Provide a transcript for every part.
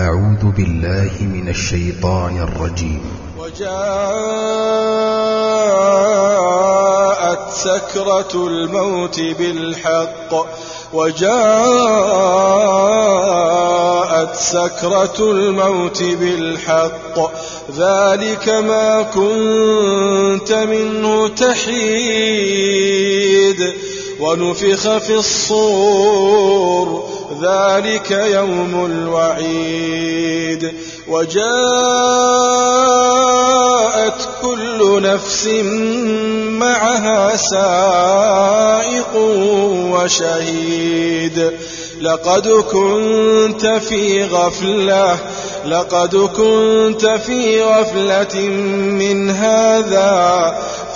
أعوذ بالله من الشيطان الرجيم. وجاءت سكرة الموت بالحق. وجاءت سكرة الموت بالحق. ذلك ما كنت منه تحيد. ونفخ في الصور. ذلك يوم الوعيد. وجاءت كل نفس معها سائق وشهيد. لقد كنت في غفلة لقد كنت في غفلة من هذا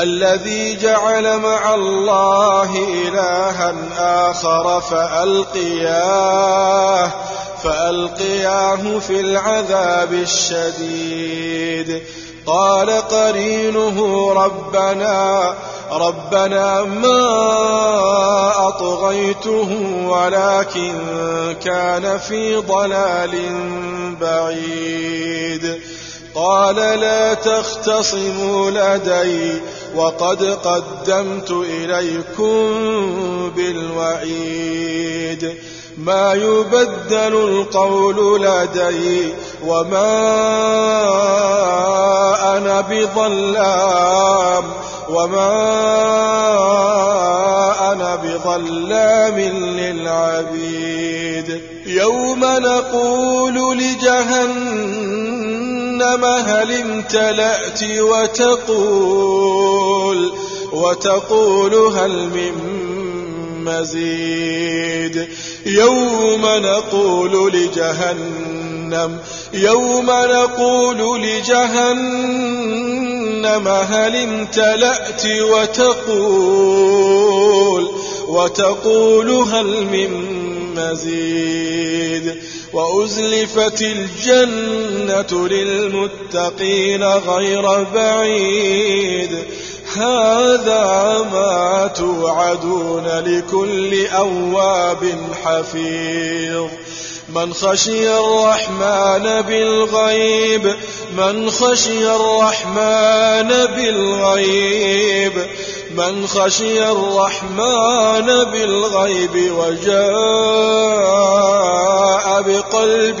الذي جعل مع الله إلها آخر فألقياه فألقياه في العذاب الشديد. قال قرينه ربنا ربنا ما أطغيته ولكن كان في ضلال بعيد. قال لا تختصموا لدي وقد قدمت إليكم بالوعيد. ما يبدل القول لدي وما أنا بظلام وما أنا بظلام للعبيد. يوم نقول لجهنم هل امتلأت وتقول وتقول هل من مزيد يوم نقول لجهنم يوم نقول لجهنم هل امتلأت وتقول وتقول هل من مزيد وأزلفت الجنة للمتقين غير بعيد هذا ما توعدون لكل أواب حفيظ. من خشي الرحمن بالغيب من خشي الرحمن بالغيب من خشي الرحمن بالغيب وجاء بقلب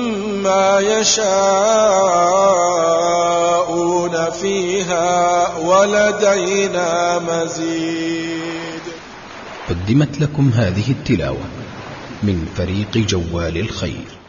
ما يشاءون فيها ولدينا مزيد. قدمت لكم هذه التلاوة من فريق جوال الخير.